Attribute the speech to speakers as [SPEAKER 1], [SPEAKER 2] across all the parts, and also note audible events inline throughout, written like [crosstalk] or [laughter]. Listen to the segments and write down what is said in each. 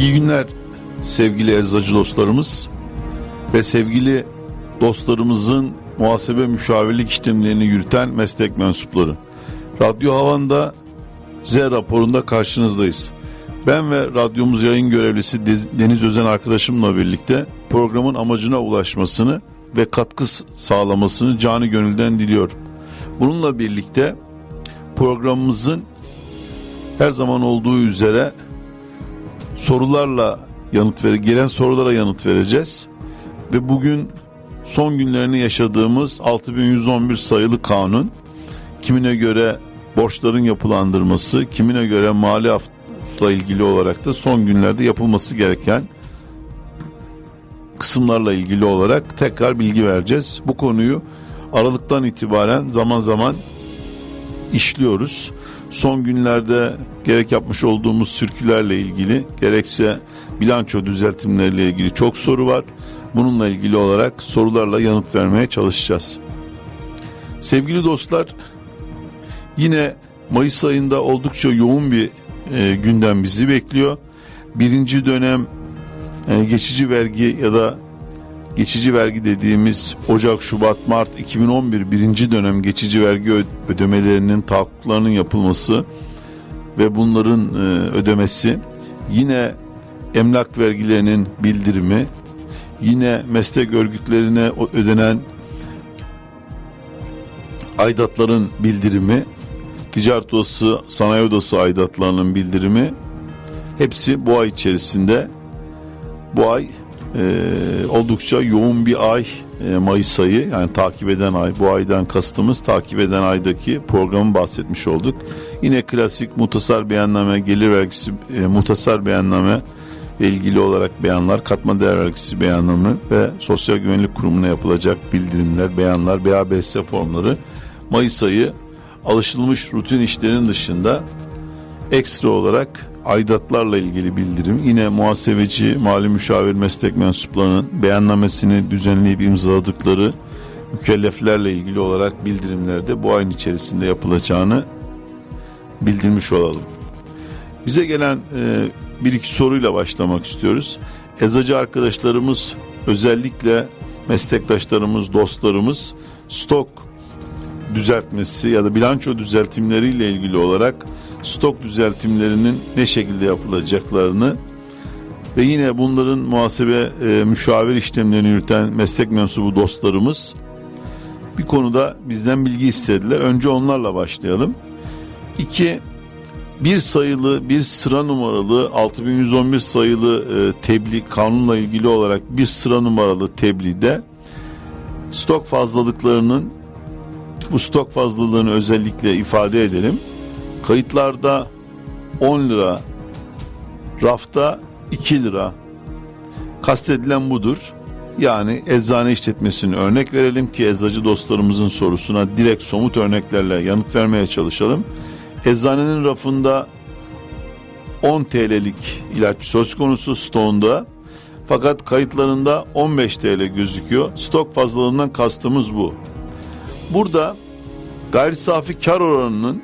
[SPEAKER 1] İyi günler sevgili eczacı dostlarımız ve sevgili dostlarımızın muhasebe müşavirlik işlemlerini yürüten meslek mensupları. Radyo Havan'da Z raporunda karşınızdayız. Ben ve radyomuz yayın görevlisi Deniz Özen arkadaşımla birlikte programın amacına ulaşmasını ve katkı sağlamasını canı gönülden diliyorum. Bununla birlikte programımızın her zaman olduğu üzere sorularla yanıt ver gelen sorulara yanıt vereceğiz. Ve bugün son günlerini yaşadığımız 6111 sayılı kanun kimine göre borçların yapılandırması, kimine göre mali hafla ilgili olarak da son günlerde yapılması gereken kısımlarla ilgili olarak tekrar bilgi vereceğiz. Bu konuyu Aralık'tan itibaren zaman zaman işliyoruz. Son günlerde gerek yapmış olduğumuz sürkülerle ilgili gerekse bilanço düzeltimleriyle ilgili çok soru var. Bununla ilgili olarak sorularla yanıt vermeye çalışacağız. Sevgili dostlar yine Mayıs ayında oldukça yoğun bir e, gündem bizi bekliyor. Birinci dönem e, geçici vergi ya da geçici vergi dediğimiz Ocak, Şubat, Mart 2011 birinci dönem geçici vergi ödemelerinin tahakkuklarının yapılması ve bunların e, ödemesi yine emlak vergilerinin bildirimi yine meslek örgütlerine ödenen aidatların bildirimi ticaret odası sanayi odası aidatlarının bildirimi hepsi bu ay içerisinde bu ay e, oldukça yoğun bir ay e, Mayıs ayı yani takip eden ay bu aydan kastımız takip eden aydaki programı bahsetmiş olduk. Yine klasik muhtasar beyanname gelir vergisi e, muhtasar beyanname ilgili olarak beyanlar katma değer vergisi beyanını ve Sosyal Güvenlik Kurumu'na yapılacak bildirimler, beyanlar, BABS formları Mayıs ayı alışılmış rutin işlerin dışında ekstra olarak aidatlarla ilgili bildirim yine muhasebeci mali müşavir meslek mensuplarının beyannamesini düzenleyip imzaladıkları mükelleflerle ilgili olarak bildirimlerde bu ayın içerisinde yapılacağını bildirmiş olalım. Bize gelen e, bir iki soruyla başlamak istiyoruz. Ezacı arkadaşlarımız özellikle meslektaşlarımız, dostlarımız stok düzeltmesi ya da bilanço düzeltimleriyle ilgili olarak stok düzeltimlerinin ne şekilde yapılacaklarını ve yine bunların muhasebe e, müşavir işlemlerini yürüten meslek mensubu dostlarımız bir konuda bizden bilgi istediler. Önce onlarla başlayalım. İki, bir sayılı bir sıra numaralı 6111 sayılı e, tebliğ kanunla ilgili olarak bir sıra numaralı tebliğde stok fazlalıklarının bu stok fazlalığını özellikle ifade edelim Kayıtlarda 10 lira, rafta 2 lira. Kastedilen budur. Yani eczane işletmesini örnek verelim ki eczacı dostlarımızın sorusuna direkt somut örneklerle yanıt vermeye çalışalım. Eczanenin rafında 10 TL'lik ilaç söz konusu stoğunda fakat kayıtlarında 15 TL gözüküyor. Stok fazlalığından kastımız bu. Burada gayri safi kar oranının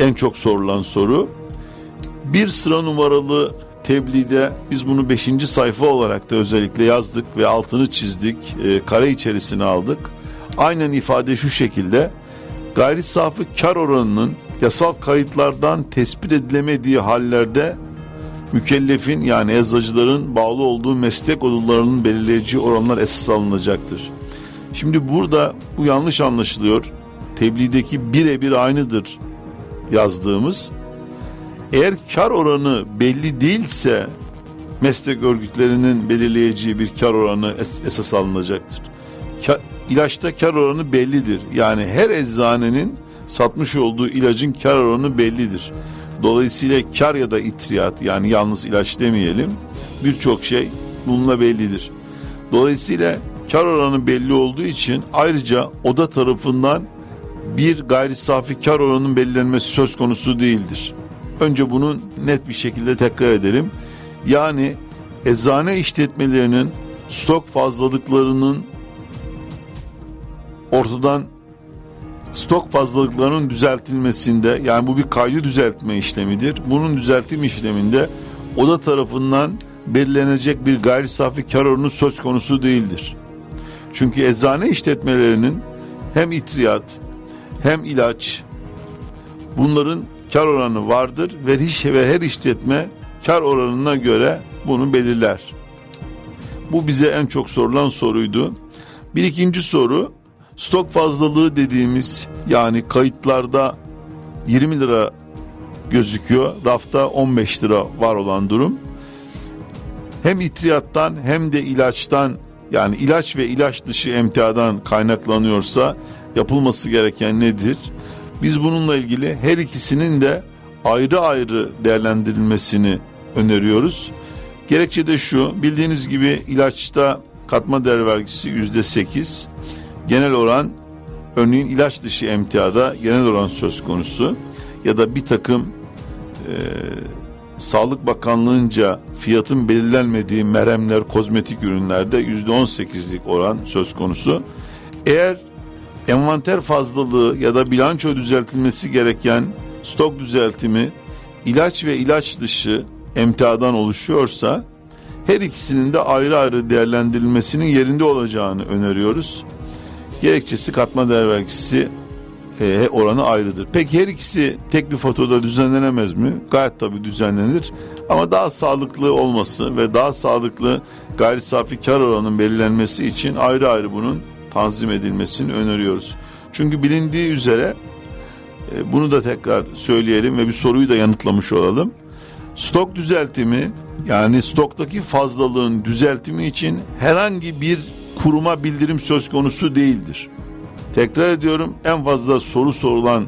[SPEAKER 1] en çok sorulan soru. Bir sıra numaralı tebliğde biz bunu beşinci sayfa olarak da özellikle yazdık ve altını çizdik. E, kare içerisine aldık. Aynen ifade şu şekilde. Gayri safi kar oranının yasal kayıtlardan tespit edilemediği hallerde mükellefin yani eczacıların bağlı olduğu meslek odalarının belirleyici oranlar esas alınacaktır. Şimdi burada bu yanlış anlaşılıyor. Tebliğdeki birebir aynıdır yazdığımız eğer kar oranı belli değilse meslek örgütlerinin belirleyeceği bir kar oranı es- esas alınacaktır. Ka- ilaçta kar oranı bellidir. Yani her eczanenin satmış olduğu ilacın kar oranı bellidir. Dolayısıyla kar ya da itriyat yani yalnız ilaç demeyelim birçok şey bununla bellidir. Dolayısıyla kar oranı belli olduğu için ayrıca oda tarafından bir gayri safi kar oranının belirlenmesi söz konusu değildir. Önce bunu net bir şekilde tekrar edelim. Yani eczane işletmelerinin stok fazlalıklarının ortadan stok fazlalıklarının düzeltilmesinde yani bu bir kaydı düzeltme işlemidir. Bunun düzeltim işleminde oda tarafından belirlenecek bir gayri safi kar oranı söz konusu değildir. Çünkü eczane işletmelerinin hem itriyat hem ilaç bunların kar oranı vardır ve hiç ve her işletme kar oranına göre bunu belirler. Bu bize en çok sorulan soruydu. Bir ikinci soru stok fazlalığı dediğimiz yani kayıtlarda 20 lira gözüküyor. Rafta 15 lira var olan durum. Hem itriyattan hem de ilaçtan yani ilaç ve ilaç dışı emtiadan kaynaklanıyorsa yapılması gereken nedir? Biz bununla ilgili her ikisinin de ayrı ayrı değerlendirilmesini öneriyoruz. Gerekçe de şu bildiğiniz gibi ilaçta katma değer vergisi yüzde sekiz. Genel oran örneğin ilaç dışı emtiada genel oran söz konusu ya da bir takım e, Sağlık Bakanlığı'nca fiyatın belirlenmediği meremler, kozmetik ürünlerde yüzde on sekizlik oran söz konusu. Eğer envanter fazlalığı ya da bilanço düzeltilmesi gereken stok düzeltimi ilaç ve ilaç dışı emtiadan oluşuyorsa her ikisinin de ayrı ayrı değerlendirilmesinin yerinde olacağını öneriyoruz. Gerekçesi katma değer vergisi e, oranı ayrıdır. Peki her ikisi tek bir fotoda düzenlenemez mi? Gayet tabii düzenlenir. Ama daha sağlıklı olması ve daha sağlıklı gayri safi kar oranının belirlenmesi için ayrı ayrı bunun tanzim edilmesini öneriyoruz. Çünkü bilindiği üzere e, bunu da tekrar söyleyelim ve bir soruyu da yanıtlamış olalım. Stok düzeltimi yani stoktaki fazlalığın düzeltimi için herhangi bir kuruma bildirim söz konusu değildir. Tekrar ediyorum en fazla soru sorulan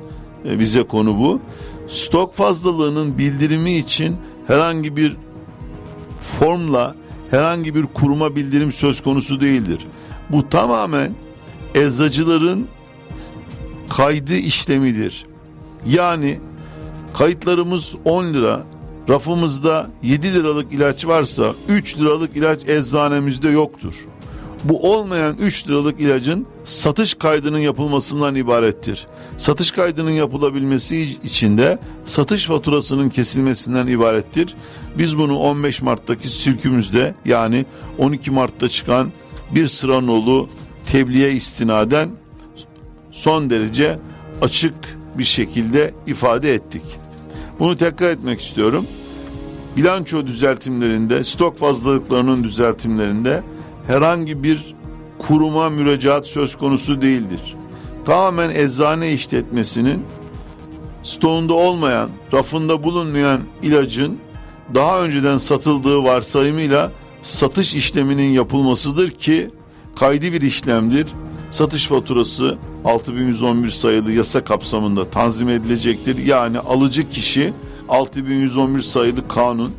[SPEAKER 1] e, bize konu bu. Stok fazlalığının bildirimi için herhangi bir formla herhangi bir kuruma bildirim söz konusu değildir. Bu tamamen eczacıların kaydı işlemidir. Yani kayıtlarımız 10 lira, rafımızda 7 liralık ilaç varsa 3 liralık ilaç eczanemizde yoktur. Bu olmayan 3 liralık ilacın satış kaydının yapılmasından ibarettir. Satış kaydının yapılabilmesi için de satış faturasının kesilmesinden ibarettir. Biz bunu 15 Mart'taki sirkümüzde yani 12 Mart'ta çıkan bir sıra nolu tebliğe istinaden son derece açık bir şekilde ifade ettik. Bunu tekrar etmek istiyorum. Bilanço düzeltimlerinde, stok fazlalıklarının düzeltimlerinde herhangi bir kuruma müracaat söz konusu değildir. Tamamen eczane işletmesinin stoğunda olmayan, rafında bulunmayan ilacın daha önceden satıldığı varsayımıyla satış işleminin yapılmasıdır ki kaydı bir işlemdir. Satış faturası 6111 sayılı yasa kapsamında tanzim edilecektir. Yani alıcı kişi 6111 sayılı kanun.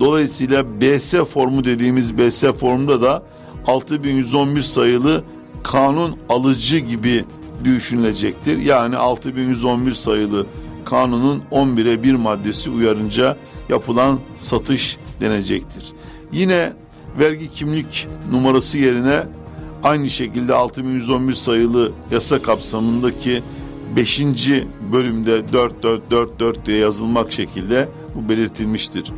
[SPEAKER 1] Dolayısıyla BS formu dediğimiz BS formunda da 6111 sayılı kanun alıcı gibi düşünülecektir. Yani 6111 sayılı kanunun 11'e 1 maddesi uyarınca yapılan satış denecektir. Yine vergi kimlik numarası yerine aynı şekilde 6111 sayılı yasa kapsamındaki 5. bölümde 4444 diye yazılmak şekilde bu belirtilmiştir.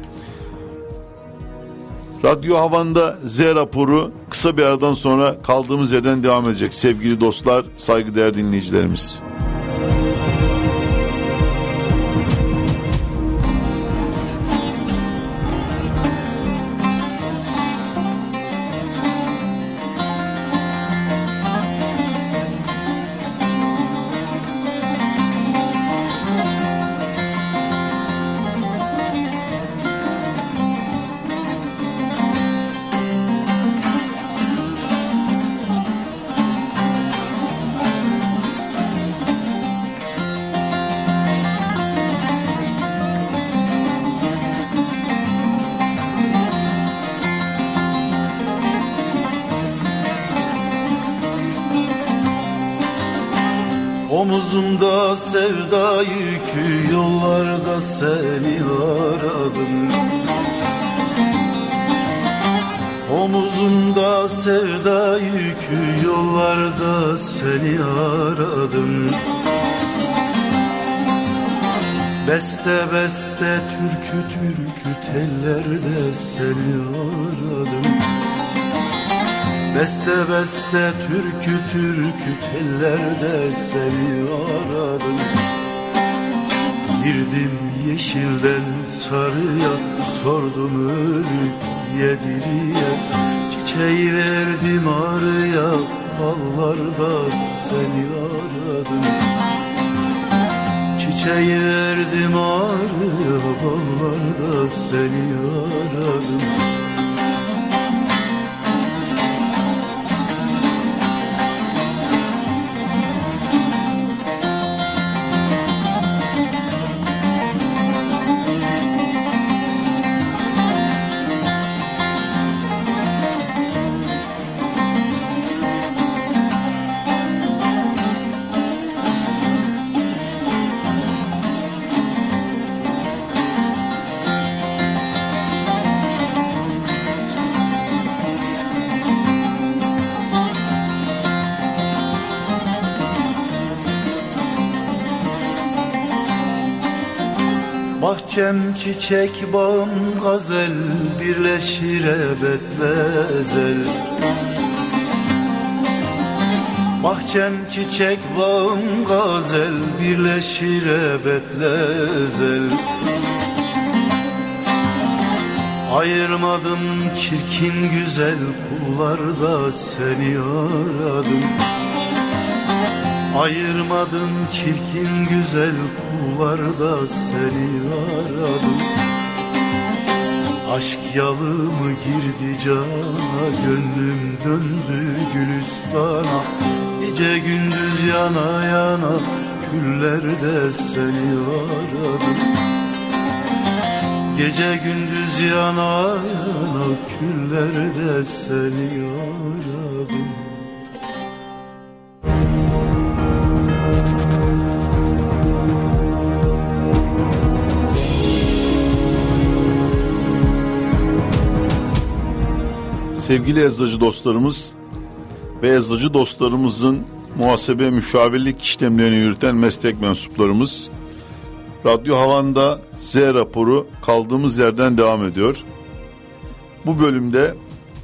[SPEAKER 1] Radyo Havan'da Z raporu kısa bir aradan sonra kaldığımız yerden devam edecek sevgili dostlar, saygıdeğer dinleyicilerimiz.
[SPEAKER 2] Omuzumda sevda yükü yollarda seni aradım. Omuzumda sevda yükü yollarda seni aradım. Beste beste türkü türkü tellerde seni aradım Beste beste türkü türkü tellerde seni aradım. Girdim yeşilden sarıya sordum ölüp yediriye Çiçeği verdim arıya ballarda seni aradım. Çiçeği verdim arıya ballarda seni aradım Bahçem çiçek bağım gazel Birleşir ebetle ezel Bahçem çiçek bağım gazel Birleşir ebetle ezel Ayırmadım çirkin güzel kullarda seni aradım Ayırmadım çirkin güzel kullarda seni aradım. Aşk yalı mı girdi cana Gönlüm döndü gülüstana. Gece gündüz yana yana Küllerde seni aradım. Gece gündüz yana yana Küllerde seni aradım
[SPEAKER 1] Sevgili eczacı dostlarımız ve eczacı dostlarımızın muhasebe müşavirlik işlemlerini yürüten meslek mensuplarımız Radyo Havan'da Z raporu kaldığımız yerden devam ediyor. Bu bölümde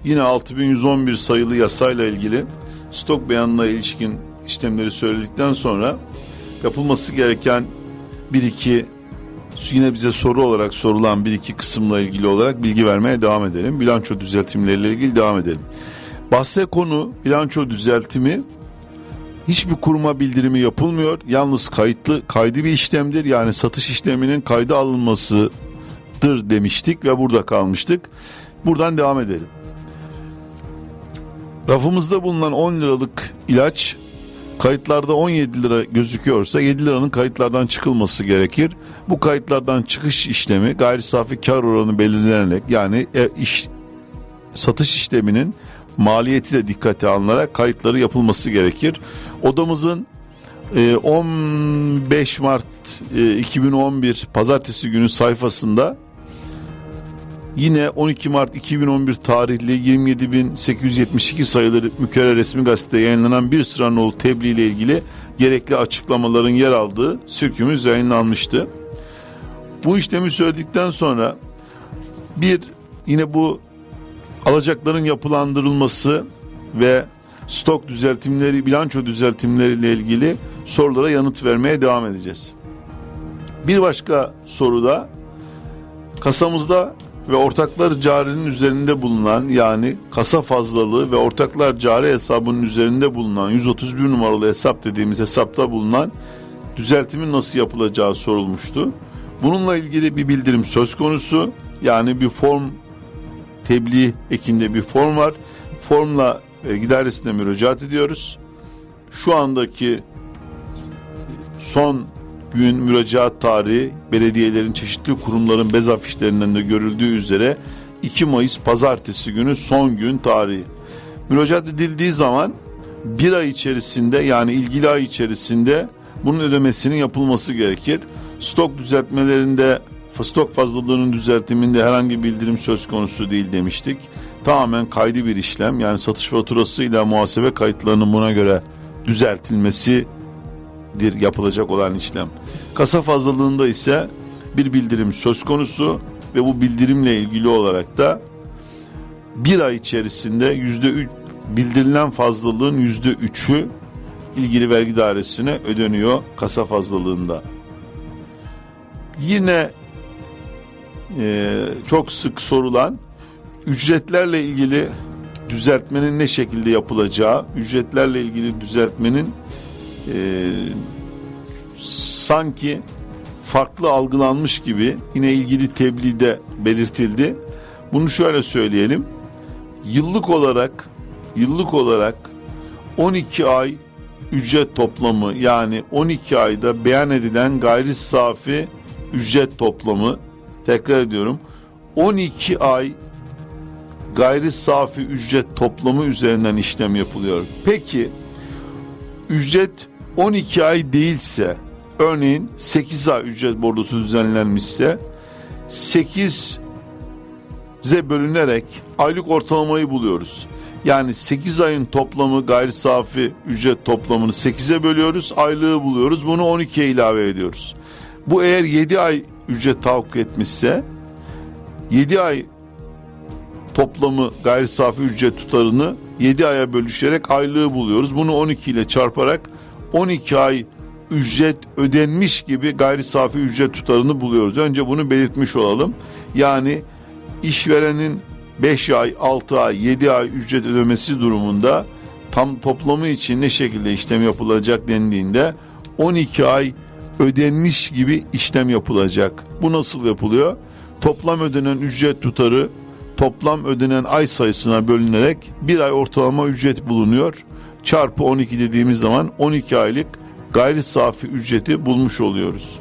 [SPEAKER 1] yine 6111 sayılı yasayla ilgili stok beyanına ilişkin işlemleri söyledikten sonra yapılması gereken bir iki yine bize soru olarak sorulan bir iki kısımla ilgili olarak bilgi vermeye devam edelim. Bilanço düzeltimleriyle ilgili devam edelim. Bahse konu bilanço düzeltimi hiçbir kuruma bildirimi yapılmıyor. Yalnız kayıtlı kaydı bir işlemdir. Yani satış işleminin kayda alınmasıdır demiştik ve burada kalmıştık. Buradan devam edelim. Rafımızda bulunan 10 liralık ilaç kayıtlarda 17 lira gözüküyorsa 7 liranın kayıtlardan çıkılması gerekir. Bu kayıtlardan çıkış işlemi gayri safi kar oranı belirlenerek yani e, iş satış işleminin maliyeti de dikkate alınarak kayıtları yapılması gerekir. Odamızın 15 e, Mart 2011 e, pazartesi günü sayfasında Yine 12 Mart 2011 tarihli 27.872 sayılı mükerrer resmi gazetede yayınlanan bir sıra nolu tebliğ ile ilgili gerekli açıklamaların yer aldığı sürkümüz yayınlanmıştı. Bu işlemi söyledikten sonra bir yine bu alacakların yapılandırılması ve stok düzeltimleri, bilanço düzeltimleri ile ilgili sorulara yanıt vermeye devam edeceğiz. Bir başka soruda kasamızda ve ortaklar carinin üzerinde bulunan yani kasa fazlalığı ve ortaklar cari hesabının üzerinde bulunan 131 numaralı hesap dediğimiz hesapta bulunan düzeltimin nasıl yapılacağı sorulmuştu. Bununla ilgili bir bildirim söz konusu. Yani bir form tebliğ ekinde bir form var. Formla vergi idaresine müracaat ediyoruz. Şu andaki son gün müracaat tarihi belediyelerin çeşitli kurumların bez afişlerinden de görüldüğü üzere 2 Mayıs pazartesi günü son gün tarihi. Müracaat edildiği zaman bir ay içerisinde yani ilgili ay içerisinde bunun ödemesinin yapılması gerekir. Stok düzeltmelerinde stok fazlalığının düzeltiminde herhangi bir bildirim söz konusu değil demiştik. Tamamen kaydı bir işlem yani satış faturasıyla muhasebe kayıtlarının buna göre düzeltilmesidir yapılacak olan işlem. Kasa fazlalığında ise bir bildirim söz konusu ve bu bildirimle ilgili olarak da bir ay içerisinde yüzde üç bildirilen fazlalığın yüzde üçü ilgili vergi dairesine ödeniyor kasa fazlalığında. Yine e, çok sık sorulan ücretlerle ilgili düzeltmenin ne şekilde yapılacağı, ücretlerle ilgili düzeltmenin e, sanki farklı algılanmış gibi yine ilgili tebliğde belirtildi. Bunu şöyle söyleyelim. Yıllık olarak yıllık olarak 12 ay ücret toplamı yani 12 ayda beyan edilen gayri safi ücret toplamı tekrar ediyorum 12 ay gayri safi ücret toplamı üzerinden işlem yapılıyor. Peki ücret 12 ay değilse örneğin 8 ay ücret bordosu düzenlenmişse 8'e bölünerek aylık ortalamayı buluyoruz. Yani 8 ayın toplamı gayri safi ücret toplamını 8'e bölüyoruz. Aylığı buluyoruz. Bunu 12'ye ilave ediyoruz. Bu eğer 7 ay ücret tahakkuk etmişse 7 ay toplamı gayri safi ücret tutarını 7 aya bölüşerek aylığı buluyoruz. Bunu 12 ile çarparak 12 ay ücret ödenmiş gibi gayri safi ücret tutarını buluyoruz. Önce bunu belirtmiş olalım. Yani işverenin 5 ay, 6 ay, 7 ay ücret ödemesi durumunda tam toplamı için ne şekilde işlem yapılacak dendiğinde 12 ay ödenmiş gibi işlem yapılacak. Bu nasıl yapılıyor? Toplam ödenen ücret tutarı toplam ödenen ay sayısına bölünerek bir ay ortalama ücret bulunuyor. Çarpı 12 dediğimiz zaman 12 aylık gayri safi ücreti bulmuş oluyoruz.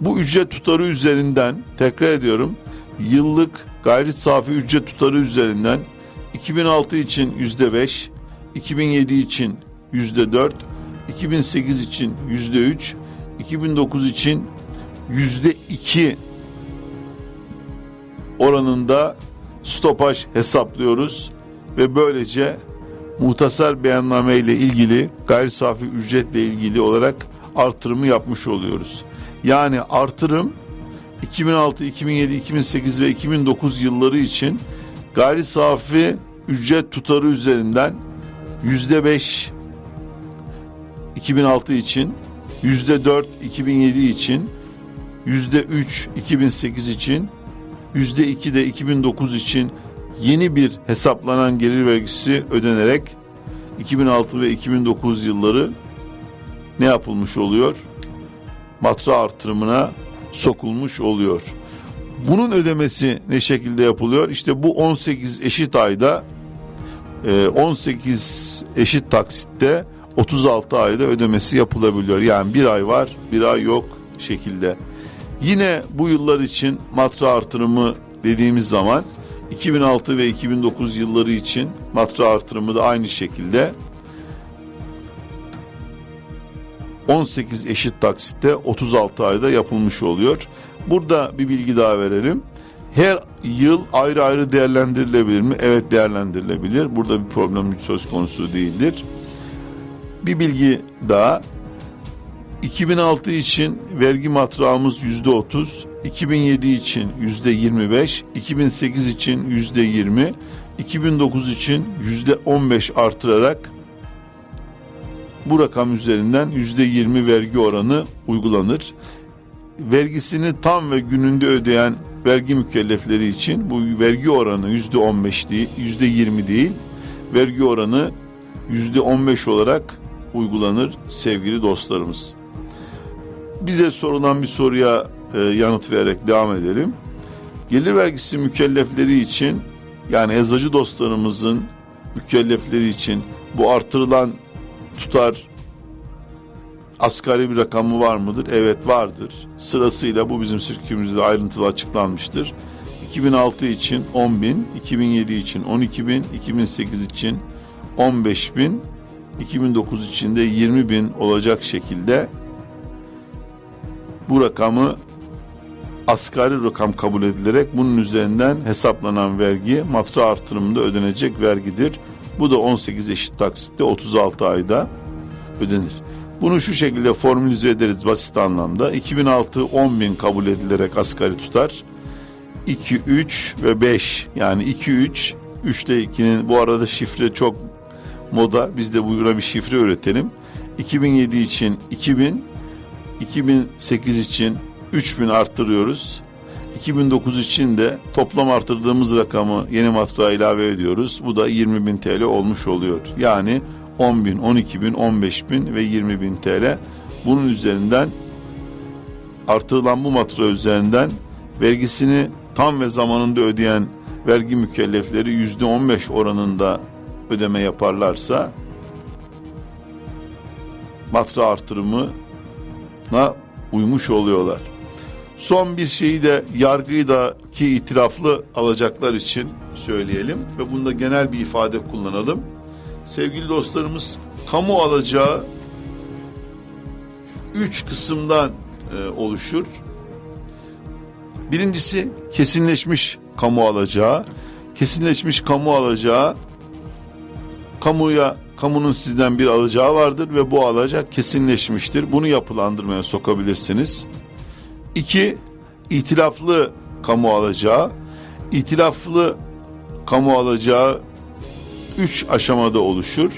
[SPEAKER 1] Bu ücret tutarı üzerinden tekrar ediyorum yıllık gayri safi ücret tutarı üzerinden 2006 için yüzde beş, 2007 için yüzde dört, 2008 için yüzde üç, 2009 için yüzde iki oranında stopaj hesaplıyoruz ve böylece muhtasar beyanname ile ilgili gayri safi ücretle ilgili olarak artırımı yapmış oluyoruz. Yani artırım 2006, 2007, 2008 ve 2009 yılları için gayri safi ücret tutarı üzerinden yüzde beş 2006 için, yüzde dört 2007 için, yüzde üç 2008 için, yüzde iki de 2009 için yeni bir hesaplanan gelir vergisi ödenerek 2006 ve 2009 yılları ne yapılmış oluyor? Matra artırımına sokulmuş oluyor. Bunun ödemesi ne şekilde yapılıyor? İşte bu 18 eşit ayda 18 e, eşit taksitte 36 ayda ödemesi yapılabiliyor. Yani bir ay var bir ay yok şekilde. Yine bu yıllar için matra artırımı dediğimiz zaman 2006 ve 2009 yılları için matra artırımı da aynı şekilde 18 eşit taksitte 36 ayda yapılmış oluyor. Burada bir bilgi daha verelim. Her yıl ayrı ayrı değerlendirilebilir mi? Evet değerlendirilebilir. Burada bir problem söz konusu değildir. Bir bilgi daha. 2006 için vergi matrağımız yüzde 30, 2007 için yüzde 25, 2008 için yüzde 20, 2009 için yüzde 15 artırarak bu rakam üzerinden yüzde yirmi vergi oranı uygulanır. Vergisini tam ve gününde ödeyen vergi mükellefleri için bu vergi oranı yüzde on beş değil, yüzde yirmi değil, vergi oranı yüzde on beş olarak uygulanır sevgili dostlarımız. Bize sorulan bir soruya e, yanıt vererek devam edelim. Gelir vergisi mükellefleri için yani eczacı dostlarımızın mükellefleri için bu artırılan tutar asgari bir rakamı var mıdır? Evet vardır. Sırasıyla bu bizim sirkümüzde ayrıntılı açıklanmıştır. 2006 için 10 bin, 2007 için 12 bin, 2008 için 15 bin, 2009 için de 20 bin olacak şekilde bu rakamı asgari rakam kabul edilerek bunun üzerinden hesaplanan vergi matra artırımında ödenecek vergidir. Bu da 18 eşit taksitte 36 ayda ödenir. Bunu şu şekilde formülize ederiz basit anlamda. 2006 10 bin kabul edilerek asgari tutar. 2, 3 ve 5 yani 2, 3, 3'te 2'nin bu arada şifre çok moda. Biz de bugüne bir şifre üretelim. 2007 için 2000, 2008 için 3000 arttırıyoruz. 2009 için de toplam arttırdığımız rakamı yeni matrağa ilave ediyoruz. Bu da 20 bin TL olmuş oluyor. Yani 10 bin, 12 bin, 15 bin ve 20 bin TL. Bunun üzerinden artırılan bu matra üzerinden vergisini tam ve zamanında ödeyen vergi mükellefleri yüzde 15 oranında ödeme yaparlarsa matra artırımına uymuş oluyorlar. Son bir şeyi de yargıyı da ki itiraflı alacaklar için söyleyelim ve bunda genel bir ifade kullanalım. Sevgili dostlarımız kamu alacağı üç kısımdan e, oluşur. Birincisi kesinleşmiş kamu alacağı. Kesinleşmiş kamu alacağı kamuya kamunun sizden bir alacağı vardır ve bu alacak kesinleşmiştir. Bunu yapılandırmaya sokabilirsiniz. İki, itilaflı kamu alacağı. İtilaflı kamu alacağı üç aşamada oluşur.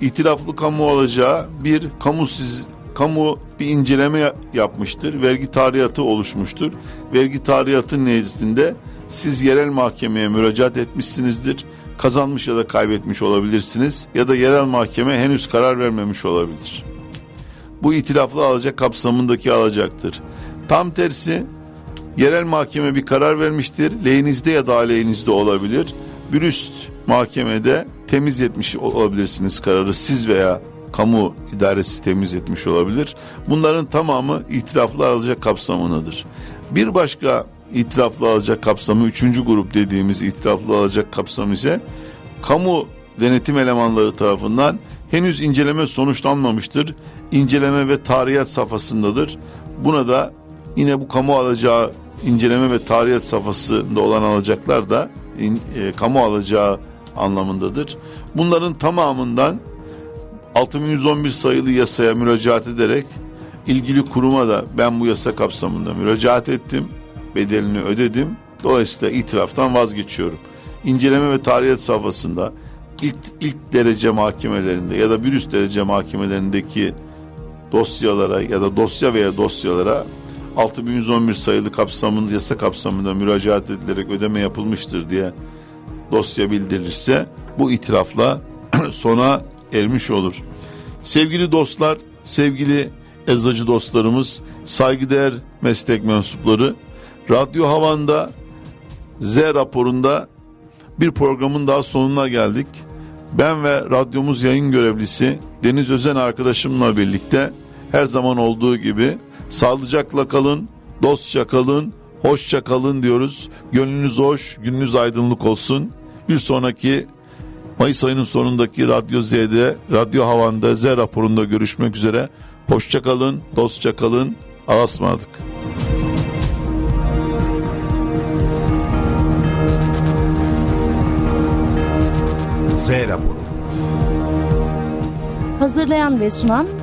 [SPEAKER 1] İtilaflı kamu alacağı bir kamu siz kamu bir inceleme yapmıştır. Vergi tarihatı oluşmuştur. Vergi tarihatı nezdinde siz yerel mahkemeye müracaat etmişsinizdir. Kazanmış ya da kaybetmiş olabilirsiniz ya da yerel mahkeme henüz karar vermemiş olabilir. Bu itilaflı alacak kapsamındaki alacaktır. Tam tersi yerel mahkeme bir karar vermiştir. Lehinizde ya da aleyhinizde olabilir. Bir üst mahkemede temiz etmiş olabilirsiniz kararı siz veya kamu idaresi temiz etmiş olabilir. Bunların tamamı itiraflı alacak kapsamındadır. Bir başka itiraflı alacak kapsamı üçüncü grup dediğimiz itiraflı alacak kapsamı ise kamu denetim elemanları tarafından henüz inceleme sonuçlanmamıştır. İnceleme ve tarihat safhasındadır. Buna da yine bu kamu alacağı inceleme ve tarihat safhasında olan alacaklar da e, kamu alacağı anlamındadır. Bunların tamamından 6111 sayılı yasaya müracaat ederek ilgili kuruma da ben bu yasa kapsamında müracaat ettim. Bedelini ödedim. Dolayısıyla itiraftan vazgeçiyorum. İnceleme ve tarihat safhasında ilk, ilk derece mahkemelerinde ya da bir üst derece mahkemelerindeki dosyalara ya da dosya veya dosyalara 6111 sayılı kapsamında yasa kapsamında müracaat edilerek ödeme yapılmıştır diye dosya bildirilirse bu itirafla [clears throat] sona ermiş olur. Sevgili dostlar, sevgili eczacı dostlarımız, saygıdeğer meslek mensupları, Radyo Havan'da Z raporunda bir programın daha sonuna geldik. Ben ve radyomuz yayın görevlisi Deniz Özen arkadaşımla birlikte her zaman olduğu gibi sağlıcakla kalın, dostça kalın, hoşça kalın diyoruz. Gönlünüz hoş, gününüz aydınlık olsun. Bir sonraki Mayıs ayının sonundaki Radyo Z'de, Radyo Havan'da Z raporunda görüşmek üzere. Hoşça kalın, dostça kalın. Alasmadık.
[SPEAKER 3] Z raporu. Hazırlayan ve sunan